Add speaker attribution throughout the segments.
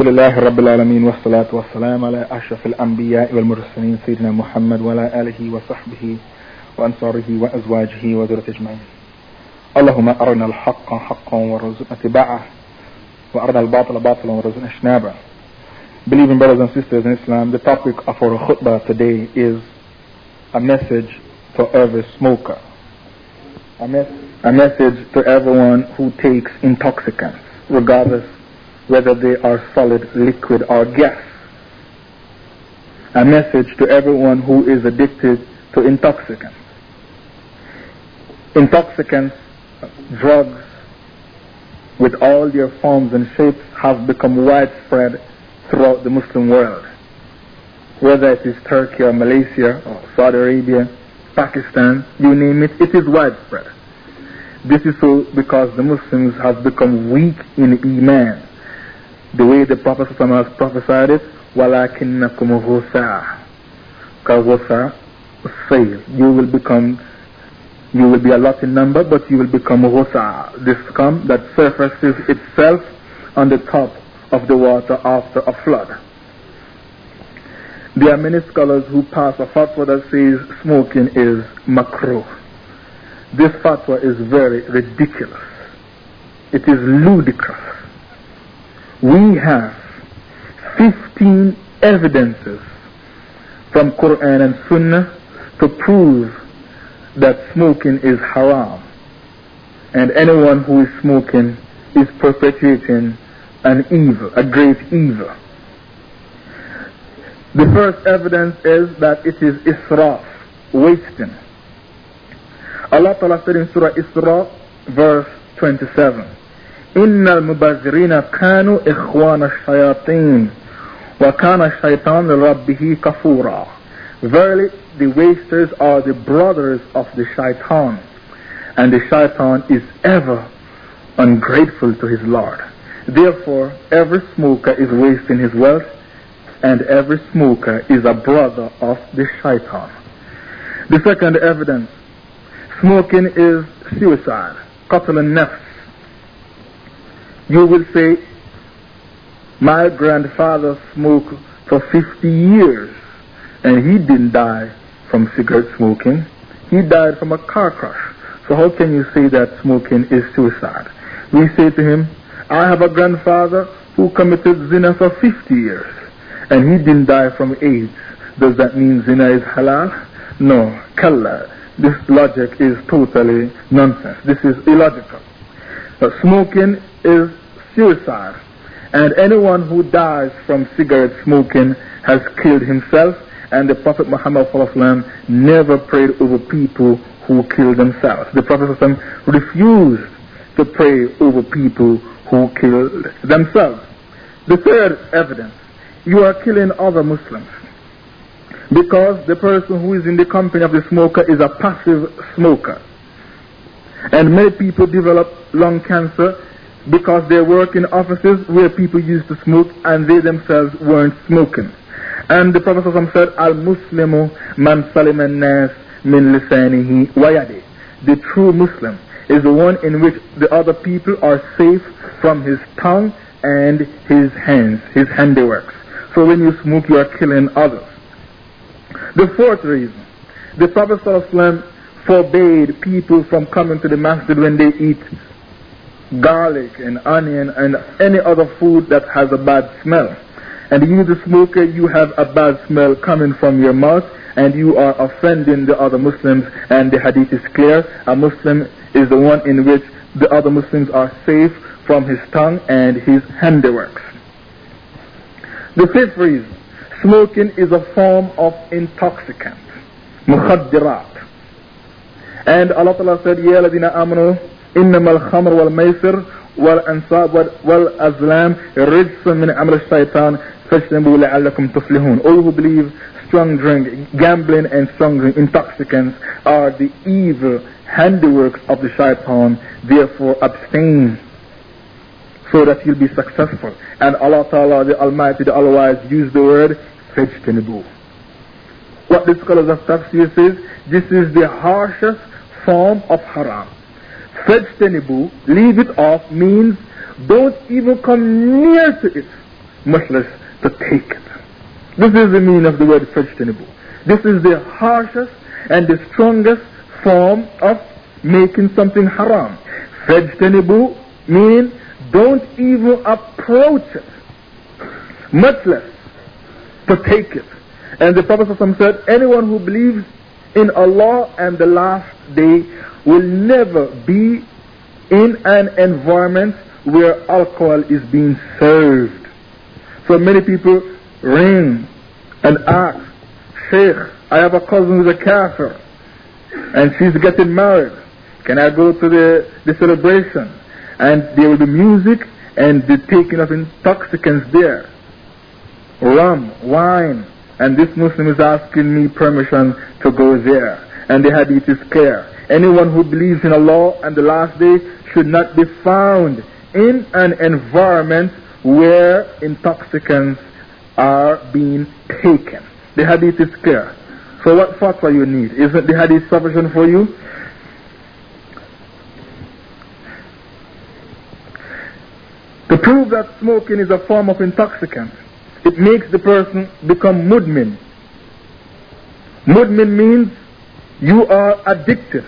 Speaker 1: لله رب العالمين والصلاة والسلام على أشرف الأنبياء والمرسلين سيدنا محمد وعلى آله وصحبه وأنصاره وأزواجه وذريته أجمعين اللهم أرنا الحق حقا وارزقنا اتباعه وأرنا الباطل باطلا وارزقنا اجتنابه Believing brothers and sisters in Islam, the topic of our khutbah today is a message to every smoker. A, mes- a message to everyone who takes intoxicants, regardless whether they are solid, liquid, or gas. A message to everyone who is addicted to intoxicants. Intoxicants, drugs, with all their forms and shapes, have become widespread throughout the Muslim world. Whether it is Turkey or Malaysia or Saudi Arabia, Pakistan, you name it, it is widespread. This is so because the Muslims have become weak in Iman The way the Prophet has prophesied it, وَلَكِنَّكُمْ غُثَاء كَغُثَاء السَّيْلِ You will become, you will be a lot in number, but you will become ghusa, the scum that surfaces itself on the top of the water after a flood. There are many scholars who pass a fatwa that says smoking is makruh. This fatwa is very ridiculous. It is ludicrous. we have 15 evidences from Quran and Sunnah to prove that smoking is haram. And anyone who is smoking is perpetuating an evil, a great evil. The first evidence is that it is israf, wasting. Allah Ta'ala said in Surah Isra, verse 27, إن المبذرين كانوا إخوان الشياطين وكان الشيطان لربه كفورا Verily, the wasters are the brothers of the shaitan, and the shaitan is ever ungrateful to his Lord. Therefore, every smoker is wasting his wealth, and every smoker is a brother of the shaitan. The second evidence smoking is suicide, qatl nafs. you will say, My grandfather smoked for 50 years, and he didn't die from cigarette smoking. He died from a car crash. So, how can you say that smoking is suicide? We say to him, I have a grandfather who committed zina for 50 years and he didn't die from AIDS. Does that mean zina is halal? No, kalla. This logic is totally nonsense. This is illogical. But smoking is suicide. And anyone who dies from cigarette smoking has killed himself. And the Prophet Muhammad never prayed over people who killed themselves. The Prophet refused to pray over people who killed themselves. The third evidence, you are killing other Muslims. Because the person who is in the company of the smoker is a passive smoker. And many people develop lung cancer because they work in offices where people used to smoke and they themselves weren't smoking. And the Prophet said, Al-Muslimu man salim nas min lisanihi wayadi. The true Muslim is the one in which the other people are safe from his tongue and his hands, his handiworks. So when you smoke, you are killing others. The fourth reason, the Prophet ﷺ forbade people from coming to the masjid when they eat garlic and onion and any other food that has a bad smell. And you, the smoker, you have a bad smell coming from your mouth and you are offending the other Muslims and the hadith is clear. A Muslim is the one in which the other Muslims are safe from his tongue and his handiworks. The fifth reason, smoking is a form of intoxicant, mukhaddirat. And Allah Ta'ala said, Ya ladina amanu, innama al-khamr wal-maysir wal-ansab wal-azlam rijsun min amal shaitan fajtanibu la'allakum tuflihun. All who believe strong drink, gambling and strong drink, intoxicants are the evil handiworks of the shaitan, therefore abstain so that you'll be successful. And Allah Ta'ala, the Almighty, the All-Wise, use the word fajtanibu. What the scholars of tafsir says, this is the harshest form of haram. Fajtanibu, leave it off, means don't even come near to it. much less to take it. This is the meaning of the word fajtanibu. This is the harshest and the strongest form of making something haram. Fajtanibu meaning don't even approach it, much less to take it. And the Prophet said, anyone who believes in Allah and the last day will never be in an environment where alcohol is being served. So many people ring and ask, Sheikh, I have a cousin who's a kafir and she's getting married. Can I go to the, the celebration? And there will be music and the taking of intoxicants there. Rum, wine. And this Muslim is asking me permission to go there. And the hadith is clear. Anyone who believes in Allah and the last day should not be found in an environment where intoxicants are being taken. The hadith is clear. So what fatwa you need? Isn't the hadith sufficient for you? To prove that smoking is a form of intoxicant, it makes the person become mudmin. Mudmin means you are addicted.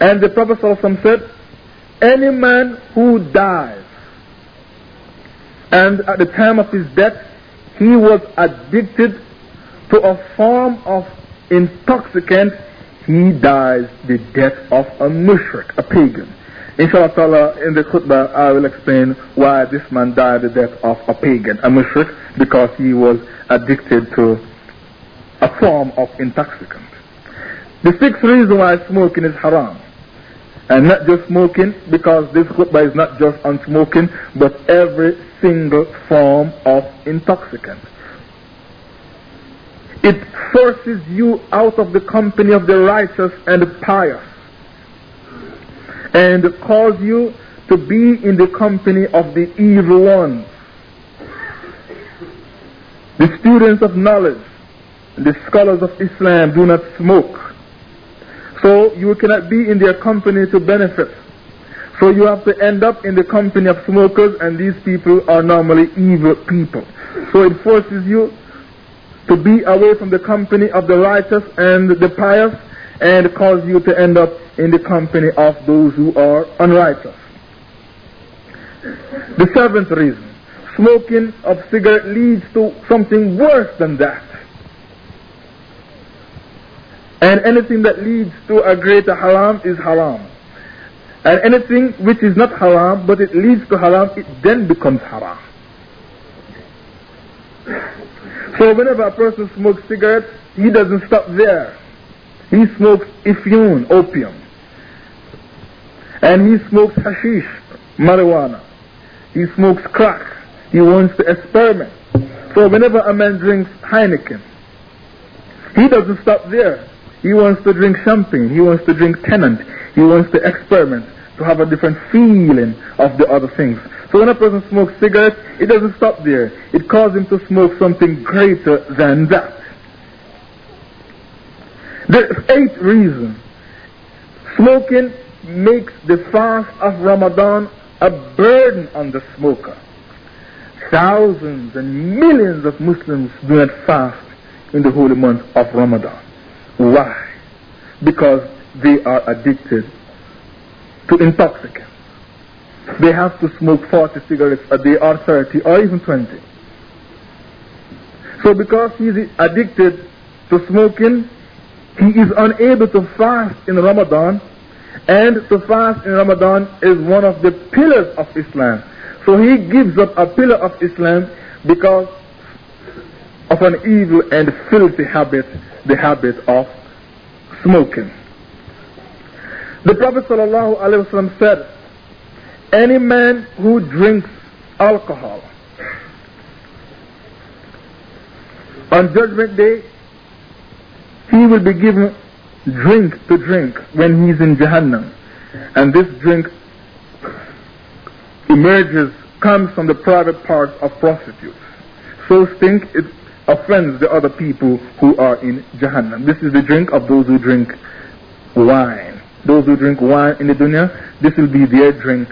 Speaker 1: And the Prophet said, any man who dies and at the time of his death he was addicted to a form of intoxicant, he dies the death of a mushrik, a pagan. Inshallah ta'ala, in the khutbah, I will explain why this man died the death of a pagan, a mushrik, because he was addicted to a form of intoxicant. The sixth reason why smoking is haram, and not just smoking, because this khutbah is not just on smoking, but every single form of intoxicant. It forces you out of the company of the righteous and the pious and cause you to be in the company of the evil ones. The students of knowledge, the scholars of Islam do not smoke. So you cannot be in their company to benefit. So you have to end up in the company of smokers and these people are normally evil people. So it forces you to be away from the company of the righteous and the pious and cause you to end up in the company of those who are unrighteous. The seventh reason, smoking of cigarette leads to something worse than that. And anything that leads to a greater haram is haram. And anything which is not haram, but it leads to haram, it then becomes haram. So whenever a person smokes cigarettes, he doesn't stop there. He smokes ifyun, opium. And he smokes hashish, marijuana. He smokes crack. He wants to experiment. So whenever a man drinks Heineken, he doesn't stop there. He wants to drink champagne. He wants to drink Tennent. He wants to experiment to have a different feeling of the other things. So when a person smokes cigarettes, it doesn't stop there. It causes him to smoke something greater than that. The eighth reason, smoking makes the fast of Ramadan a burden on the smoker. Thousands and millions of Muslims do not fast in the holy month of Ramadan. Why? Because they are addicted to intoxicants. They have to smoke 40 cigarettes a day or 30 or even 20. So because he is addicted to smoking, he is unable to fast in Ramadan and to fast in Ramadan is one of the pillars of Islam. So he gives up a pillar of Islam because of an evil and filthy habit, the habit of smoking. The Prophet ﷺ said, any man who drinks alcohol on judgment day, he will be given drink to drink when he's in Jahannam. And this drink emerges, comes from the private parts of prostitutes. So stink it offends the other people who are in Jahannam. This is the drink of those who drink wine. Those who drink wine in the dunya, this will be their drink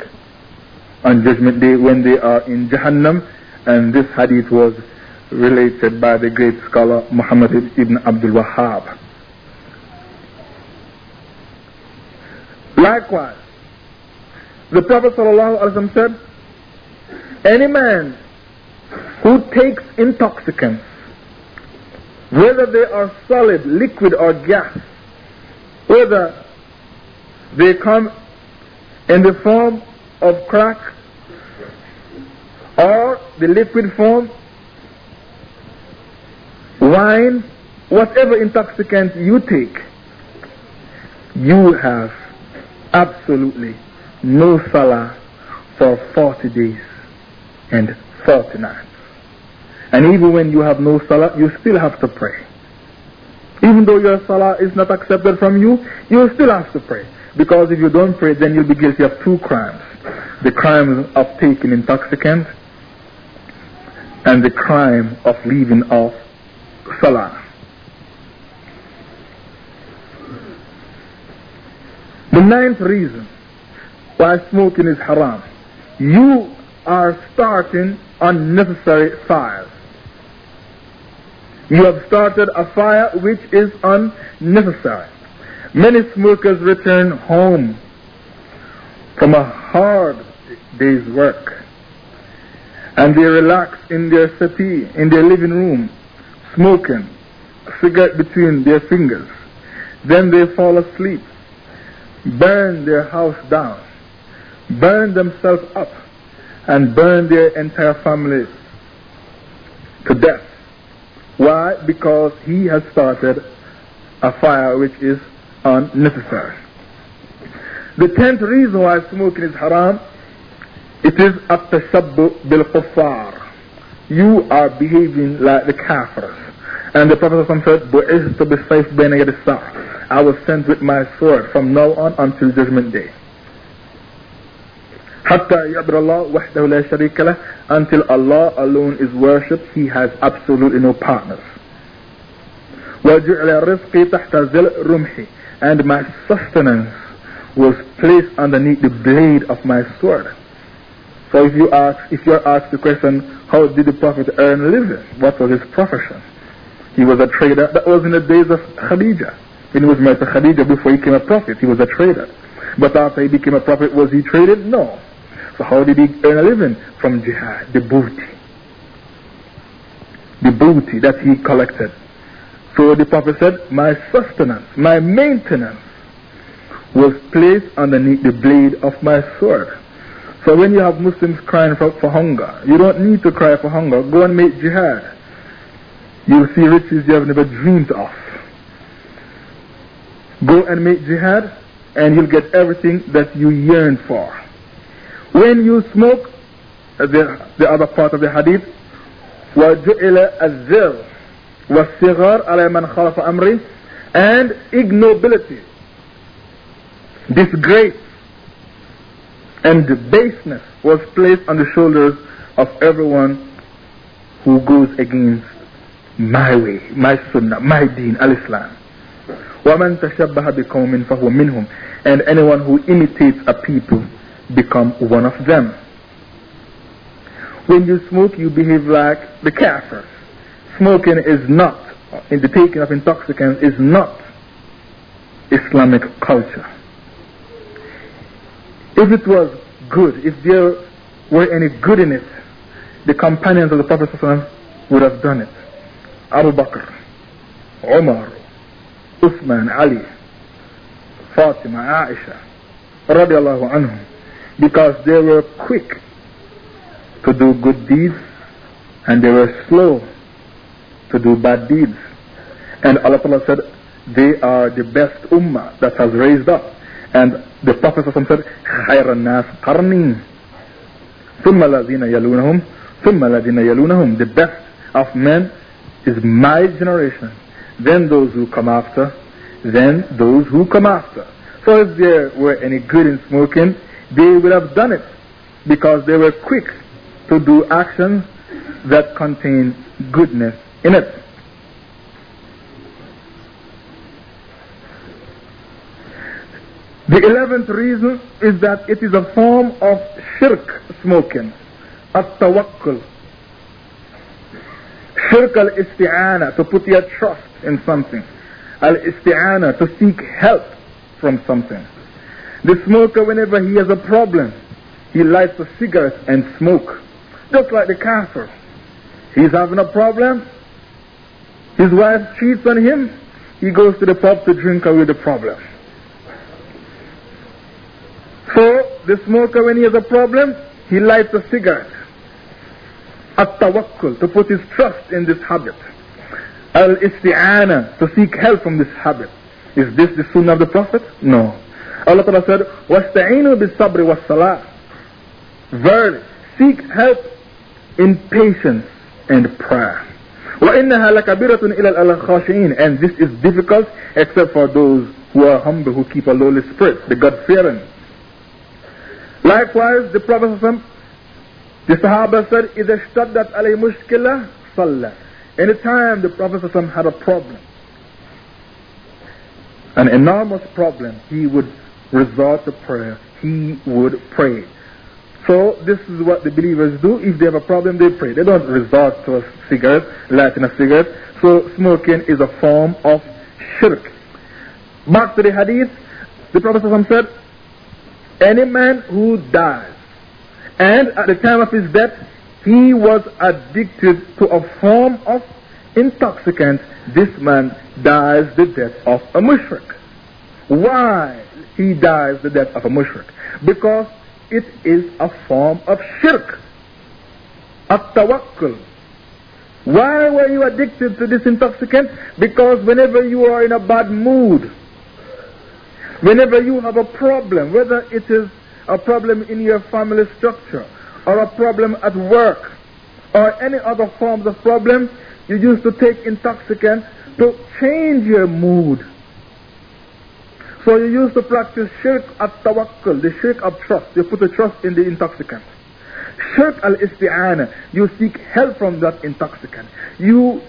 Speaker 1: on judgment day when they are in Jahannam And this hadith was related by the great scholar Muhammad ibn Abdul Wahhab. Likewise, the Prophet ﷺ said, any man who takes intoxicants, whether they are solid, liquid, or gas, whether they come in the form of crack or the liquid form, wine, whatever intoxicant you take, you have absolutely no salah for 40 days and 40 nights. And even when you have no salah, you still have to pray. Even though your salah is not accepted from you, you still have to pray. Because if you don't pray, then you'll be guilty of two crimes. The crime of taking intoxicant and the crime of leaving off salah. The ninth reason why smoking is haram. You are starting unnecessary fires. You have started a fire which is unnecessary. Many smokers return home from a hard day's work and they relax in their settee, in their living room, smoking, a cigarette between their fingers. Then they fall asleep, burn their house down, burn themselves up, and burn their entire families to death. Why? Because he has started a fire which is unnecessary. The tenth reason why smoking is haram, it is at-tashabbu bil-kuffar. You are behaving like the kafirs. And the Prophet said, بُعِثْتُ بِالسَّيْفِ بَيْنَ يَدِ السَّاعِ I was sent with my sword from now on until judgment day. حتى يعبر الله وحده لا شريك له until Allah alone is worshipped he has absolutely no partners وجعل رزقي تحت زل رمحي and my sustenance was placed underneath the blade of my sword so if you ask if you're asked the question how did the prophet earn a living what was his profession he was a trader that was in the days of Khadijah when he was married to Khadijah before he became a prophet he was a trader but after he became a prophet was he traded no so how did he earn a living? From jihad, the booty. The booty that he collected. So the Prophet said, my sustenance, my maintenance was placed underneath the blade of my sword. So when you have Muslims crying for, for hunger, you don't need to cry for hunger. Go and make jihad. You'll see riches you have never dreamed of. Go and make jihad and you'll get everything that you yearn for. When you smoke, uh, the, the other part of the hadith, وَجُعِلَ الزِّرْ وَالصِّغَارْ عَلَى مَنْ خَالَفَ أَمْرِي and ignobility, disgrace, and baseness was placed on the shoulders of everyone who goes against my way, my sunnah, my deen, al-Islam. وَمَنْ تَشَبَّهَ بِقَوْمٍ فَهُوَ مِنْهُمْ And anyone who imitates a people become one of them. When you smoke, you behave like the kafirs. Smoking is not, in the taking of intoxicants, is not Islamic culture. If it was good, if there were any good in it, the companions of the Prophet would have done it. Abu Bakr, Umar, Uthman, Ali, Fatima, Aisha, radiallahu anhum because they were quick to do good deeds and they were slow to do bad deeds. And Allah said, they are the best ummah that has raised up. And the Prophet said, خير الناس قرني ثم الذين يلونهم ثم الذين يلونهم The best of men is my generation. Then those who come after, then those who come after. So if there were any good in smoking, they would have done it because they were quick to do actions that contain goodness in it. The eleventh reason is that it is a form of shirk smoking, at tawakkul, Shirk al-isti'ana, to put your trust in something. Al-isti'ana, to seek help from something. The smoker, whenever he has a problem, he lights a cigarette and smoke. Just like the kafir. He's having a problem. His wife cheats on him. He goes to the pub to drink away the problem. So, the smoker, when he has a problem, he lights a cigarette. At-tawakkul, to put his trust in this habit. Al-isti'ana, to seek help from this habit. Is this the sunnah of the Prophet? No. Allah Ta'ala said, وَاسْتَعِينُوا بِالصَّبْرِ وَالصَّلَاةِ Verily, seek help in patience and prayer. وَإِنَّهَا لَكَبِيرَةٌ إِلَى الْخَاشِعِينَ And this is difficult except for those who are humble, who keep a lowly spirit, the God-fearing. Likewise, the Prophet the Sahaba said, إِذَا اشْتَدَّتْ عَلَيْهِ مُشْكِلَةٌ صَلَّى Anytime the Prophet had a problem, an enormous problem, he would resort to prayer. He would pray. So this is what the believers do. If they have a problem, they pray. They don't resort to a cigarette, lighting a cigarette. So smoking is a form of shirk. Back to the hadith, the Prophet said, any man who dies, and at the time of his death, he was addicted to a form of intoxicant, this man dies the death of a mushrik. Why he dies the death of a mushrik? Because it is a form of shirk. At-tawakkul. Why were you addicted to this intoxicant? Because whenever you are in a bad mood, whenever you have a problem, whether it is a problem in your family structure, or a problem at work, or any other forms of problem, you used to take intoxicants to change your mood so you used to practice shirk at tawakkul, the shirk of trust. You put a trust in the intoxicant. Shirk al-isti'ana, you seek help from that intoxicant. You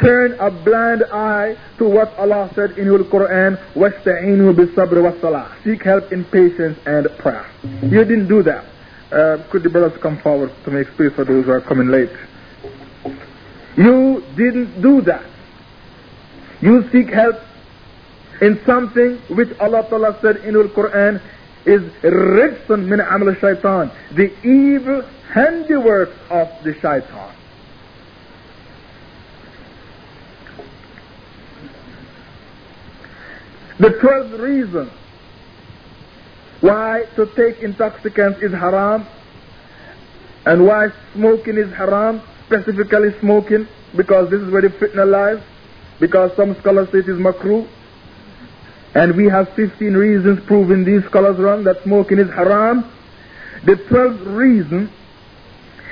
Speaker 1: turn a blind eye to what Allah said in the Quran, وَاسْتَعِينُوا بِالصَّبْرِ وَالصَّلَاةِ Seek help in patience and prayer. You didn't do that. Uh, could the brothers come forward to make space for those who are coming late? You didn't do that. You seek help in something which Allah Ta'ala said in the Quran is rijsun min amal shaitan, the evil handiwork of the shaitan. The twelfth reason why to take intoxicants is haram? And why smoking is haram, specifically smoking, because this is where the fitna lies, because some scholars say it is makruh, and we have 15 reasons proving these scholars wrong that smoking is haram. The 12th reason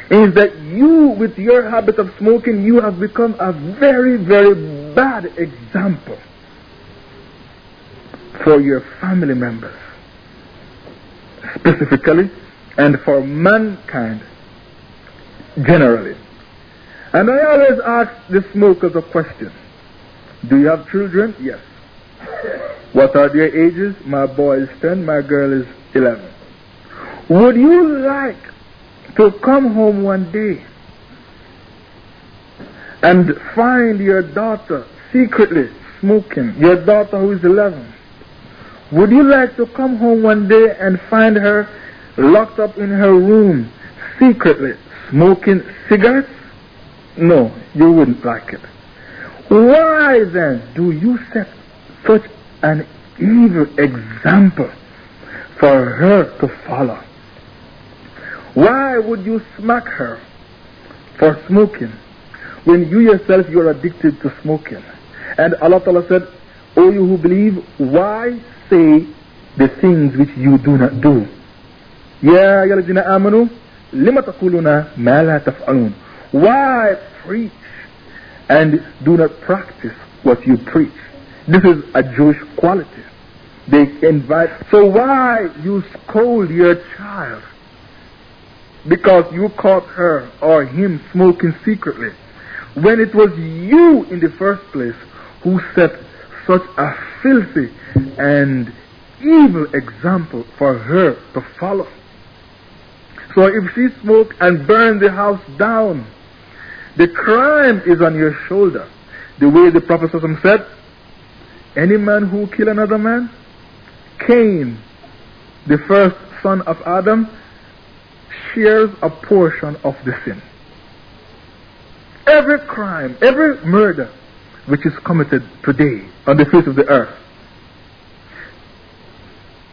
Speaker 1: is that you, with your habit of smoking, you have become a very, very bad example for your family members, specifically, and for mankind generally. And I always ask the smokers a question Do you have children? Yes. What are their ages? My boy is 10, my girl is 11. Would you like to come home one day and find your daughter secretly smoking, your daughter who is 11? Would you like to come home one day and find her locked up in her room secretly smoking cigarettes? No, you wouldn't like it. Why then do you set such an evil example for her to follow. Why would you smack her for smoking when you yourself you are addicted to smoking? And Allah Ta'ala said, O you who believe, why say the things which you do not do? Ya الذين amanu, lima taquluna ma la taf'alun. Why preach and do not practice what you preach? This is a Jewish quality. They invite. So why you scold your child? Because you caught her or him smoking secretly. When it was you in the first place who set such a filthy and evil example for her to follow. So if she smoked and burned the house down, The crime is on your shoulder. The way the Prophet said, any man who kill another man, Cain, the first son of Adam, shares a portion of the sin. Every crime, every murder which is committed today on the face of the earth,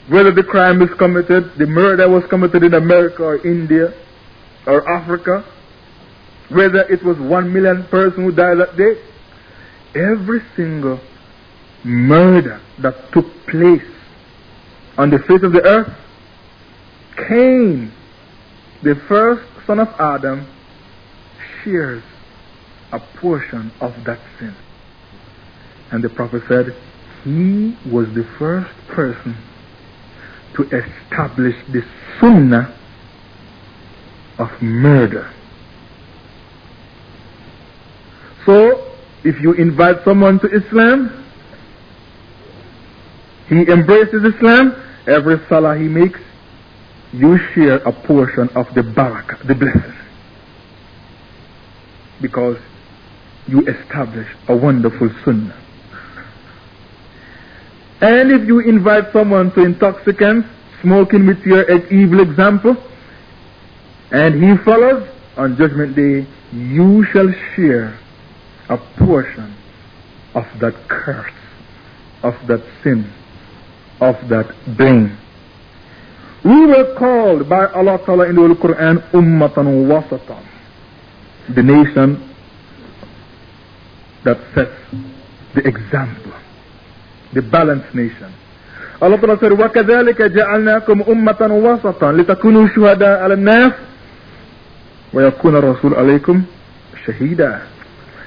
Speaker 1: whether the crime is committed, the murder was committed in America or India or Africa, whether it was one million person who died that day, every single murder that took place on the face of the earth, Cain, the first son of Adam, shares a portion of that sin. And the prophet said, he was the first person to establish the sunnah of murder. So, if you invite someone to Islam, he embraces Islam, every salah he makes, you share a portion of the barakah, the blessing. Because you establish a wonderful sunnah. And if you invite someone to intoxicants, smoking with your evil example, and he follows, on judgment day, you shall share a portion of that curse, of that sin, of that bane. We were called by Allah Ta'ala in the Holy Quran Ummatan Wasatan, the nation that sets the example, the balanced nation. Allah Ta'ala said, وَكَذَلِكَ جَعَلْنَاكُمْ أُمَّةً وَسَطًا لِتَكُونُوا شُهَدَاءَ على النَّاسِ وَيَكُونَ الرَّسُولُ عَلَيْكُمْ شَهِيدًا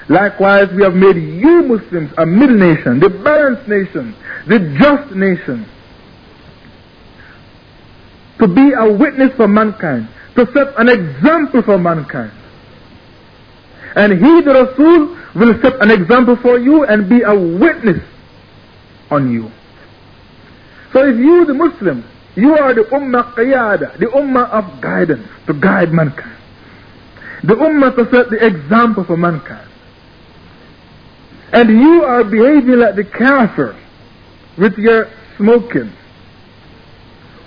Speaker 1: Likewise, we have made you Muslims a middle nation, the balanced nation, the just nation, to be a witness for mankind, to set an example for mankind. And he, the Rasul, will set an example for you and be a witness on you. So if you, the Muslim, you are the Ummah Qiyada, the Ummah of guidance, to guide mankind. The Ummah to set the example for mankind and you are behaving like the kafir with your smoking,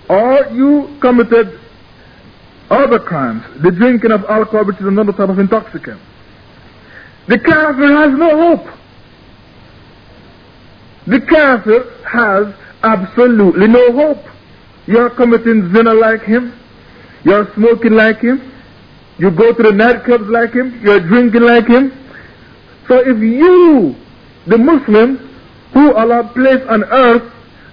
Speaker 1: or you committed other crimes, the drinking of alcohol, which is another type of intoxicant, the kafir has no hope. The kafir has absolutely no hope. You're committing zina like him. You're smoking like him. You go to the nightclubs like him. You're drinking like him. So if you, the Muslim, who Allah placed on earth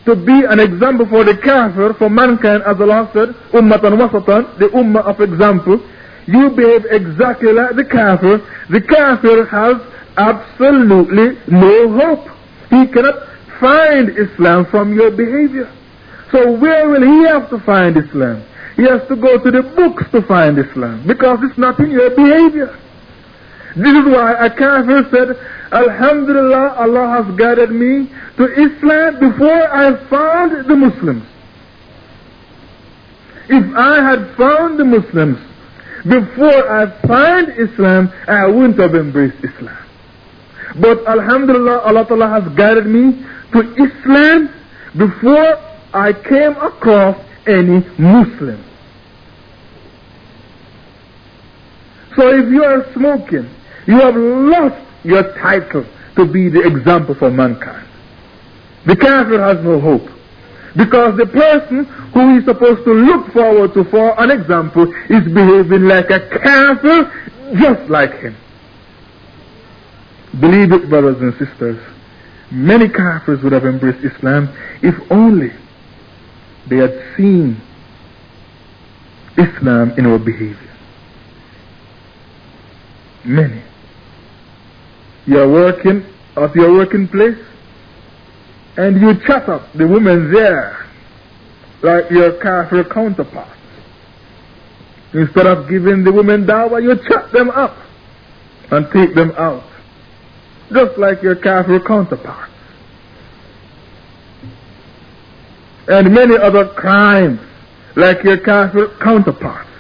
Speaker 1: to be an example for the kafir, for mankind, as Allah said, ummatan wasatan, the ummah of example, you behave exactly like the kafir. The kafir has absolutely no hope. He cannot find Islam from your behavior. So where will he have to find Islam? He has to go to the books to find Islam because it's not in your behavior. This is why a kafir said, Alhamdulillah, Allah has guided me to Islam before I found the Muslims. If I had found the Muslims before I found Islam, I wouldn't have embraced Islam. But Alhamdulillah, Allah has guided me to Islam before I came across any Muslim. So if you are smoking, you have lost your title to be the example for mankind. The kafir has no hope. Because the person who is supposed to look forward to for an example is behaving like a kafir just like him. Believe it, brothers and sisters, many kafirs would have embraced Islam if only they had seen Islam in our behavior. Many. You're working at your working place and you chat up the women there like your kafir counterparts. Instead of giving the women dawah, you chat them up and take them out. Just like your kafir counterparts. And many other crimes like your kafir counterparts.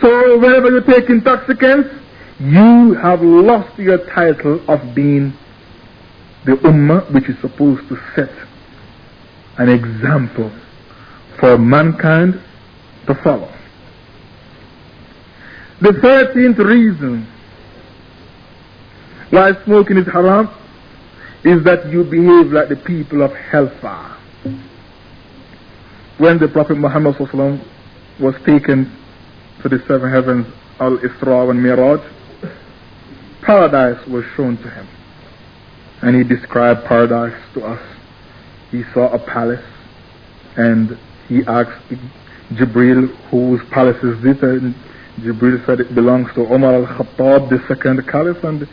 Speaker 1: So whenever you take intoxicants, you have lost your title of being the Ummah which is supposed to set an example for mankind to follow. The thirteenth reason why smoking is haram is that you behave like the people of hellfire. When the Prophet Muhammad was taken to the seven heavens, Al Isra and Miraj, paradise was shown to him. And he described paradise to us. He saw a palace and he asked Jibril whose palace is this and Jibril said it belongs to Omar al-Khattab, the second caliph and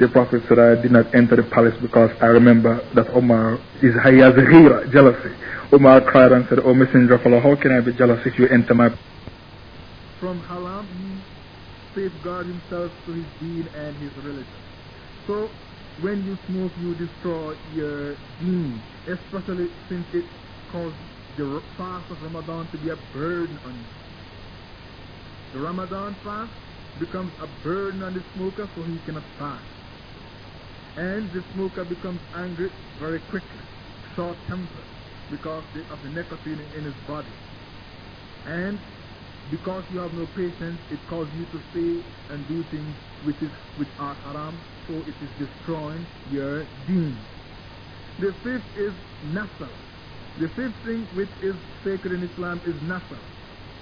Speaker 1: the Prophet said I did not enter the palace because I remember that Omar is has ghira, jealousy. Omar cried and said, O Messenger of Allah, how can I be jealous if you enter my From haram he safeguard himself to his deen and his religion. So when you smoke, you destroy your deen, especially since it causes the fast of Ramadan to be a burden on you. The Ramadan fast becomes a burden on the smoker so he cannot fast. And the smoker becomes angry very quickly, short-tempered, because of the nicotine in his body. And because you have no patience, it causes you to say and do things which is which are haram, so it is destroying your deen. The fifth is nasab. The fifth thing which is sacred in Islam is nasab,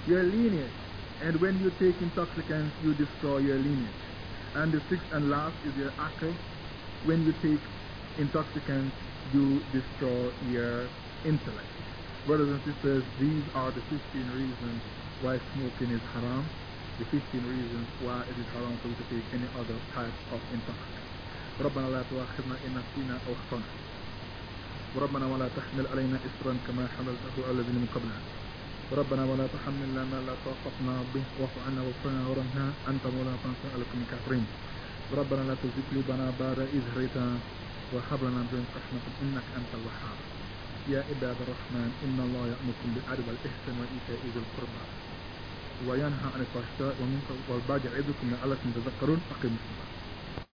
Speaker 1: your lineage. And when you take intoxicants, you destroy your lineage. And the sixth and last is your akal When you take intoxicants, you destroy your intellect. Brothers and sisters, these are the 15 reasons why smoking is haram, the 15 reasons why it is haram for you to take any other type of intoxicant. ربنا لا تؤاخذنا إن نسينا أو أخطأنا وربنا ولا تحمل علينا إسرا كما حملته على الذين من قبلنا ربنا ولا تحملنا ما لا طاقتنا به واعف عنا واغفرنا وارحمنا أنت مولانا فانصرنا على القوم الكافرين ربنا لا تزغ قلوبنا بعد إذ هديتنا وهب لنا من لدنك رحمة إنك أنت الوهاب. يا عباد الرحمن إن الله يأمركم بالعدل والإحسان وإيتاء ذي القربى. وينهى عن الفحشاء والمنكر والبغي يعظكم لعلكم تذكرون. أقيموا الصلاة